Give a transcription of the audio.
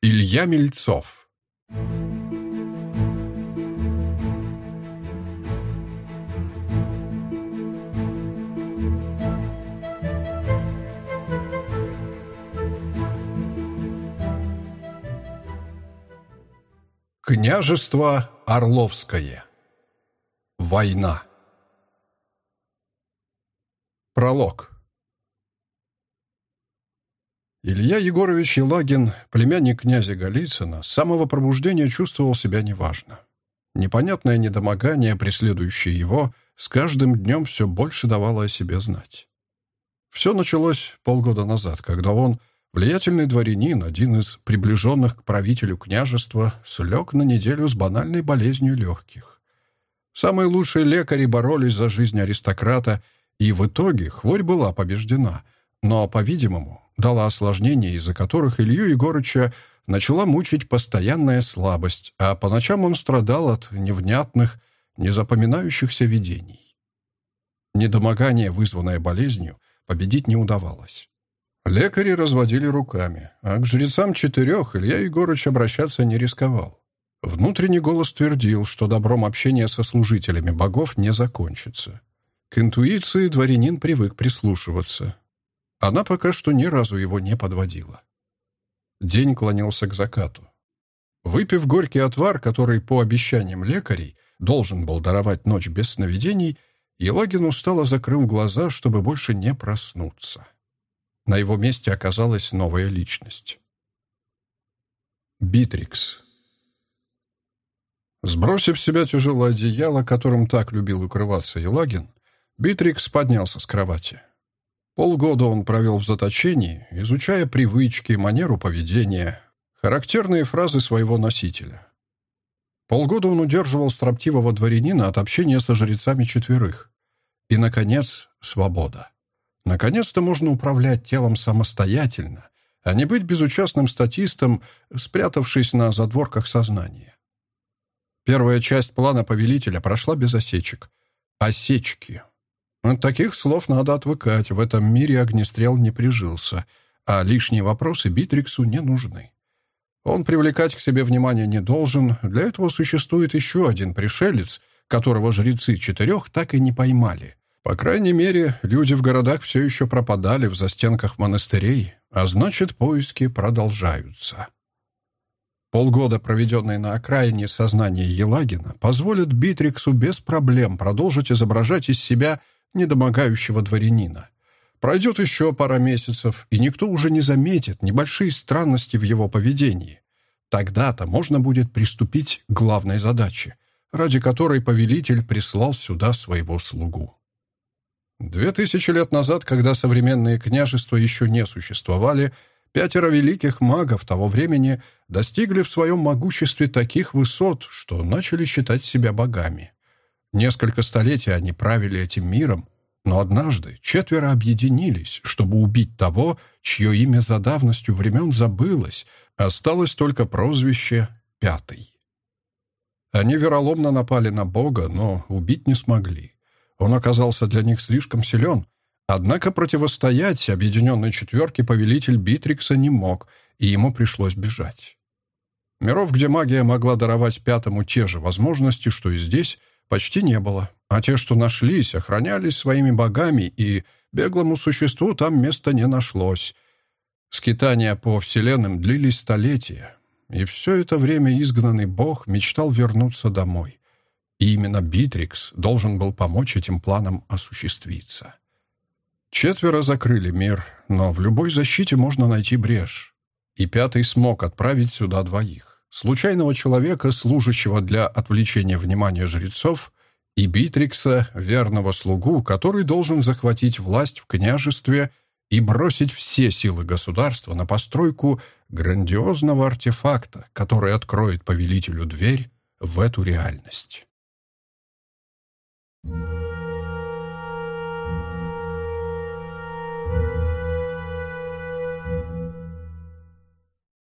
Илья Мельцов. Княжество Орловское. Война. Пролог Илья Егорович Елагин, племянник князя Голицына, с самого пробуждения чувствовал себя неважно. Непонятное недомогание, преследующее его, с каждым днем все больше давало о себе знать. Все началось полгода назад, когда он, влиятельный дворянин, один из приближенных к правителю княжества, слег на неделю с банальной болезнью легких. Самые лучшие лекари боролись за жизнь аристократа — и в итоге хворь была побеждена, но, по-видимому, дала осложнения, из-за которых Илью Егорыча начала мучить постоянная слабость, а по ночам он страдал от невнятных, незапоминающихся видений. Недомогание, вызванное болезнью, победить не удавалось. Лекари разводили руками, а к жрецам четырех Илья Егорыч обращаться не рисковал. Внутренний голос твердил, что добром общения со служителями богов не закончится. К интуиции дворянин привык прислушиваться. Она пока что ни разу его не подводила. День клонился к закату. Выпив горький отвар, который, по обещаниям лекарей, должен был даровать ночь без сновидений, Елагин устало закрыл глаза, чтобы больше не проснуться. На его месте оказалась новая личность. Битрикс. Сбросив с себя тяжелое одеяло, которым так любил укрываться Елагин, Битрикс поднялся с кровати. Полгода он провел в заточении, изучая привычки, манеру поведения, характерные фразы своего носителя. Полгода он удерживал строптивого дворянина от общения со жрецами четверых. И, наконец, свобода. Наконец-то можно управлять телом самостоятельно, а не быть безучастным статистом, спрятавшись на задворках сознания. Первая часть плана повелителя прошла без осечек. Осечки. От таких слов надо отвыкать, в этом мире огнестрел не прижился, а лишние вопросы Битриксу не нужны. Он привлекать к себе внимание не должен, для этого существует еще один пришелец, которого жрецы четырех так и не поймали. По крайней мере, люди в городах все еще пропадали в застенках монастырей, а значит, поиски продолжаются. Полгода, проведенные на окраине сознания Елагина, позволят Битриксу без проблем продолжить изображать из себя недомогающего дворянина. Пройдет еще пара месяцев, и никто уже не заметит небольшие странности в его поведении. Тогда-то можно будет приступить к главной задаче, ради которой повелитель прислал сюда своего слугу. Две тысячи лет назад, когда современные княжества еще не существовали, пятеро великих магов того времени достигли в своем могуществе таких высот, что начали считать себя богами. Несколько столетий они правили этим миром, но однажды четверо объединились, чтобы убить того, чье имя за давностью времен забылось, осталось только прозвище «Пятый». Они вероломно напали на Бога, но убить не смогли. Он оказался для них слишком силен, однако противостоять объединенной четверке повелитель Битрикса не мог, и ему пришлось бежать. Миров, где магия могла даровать Пятому те же возможности, что и здесь — почти не было, а те, что нашлись, охранялись своими богами, и беглому существу там места не нашлось. Скитания по вселенным длились столетия, и все это время изгнанный бог мечтал вернуться домой. И именно Битрикс должен был помочь этим планам осуществиться. Четверо закрыли мир, но в любой защите можно найти брешь. И пятый смог отправить сюда двоих случайного человека, служащего для отвлечения внимания жрецов, и Битрикса, верного слугу, который должен захватить власть в княжестве и бросить все силы государства на постройку грандиозного артефакта, который откроет повелителю дверь в эту реальность.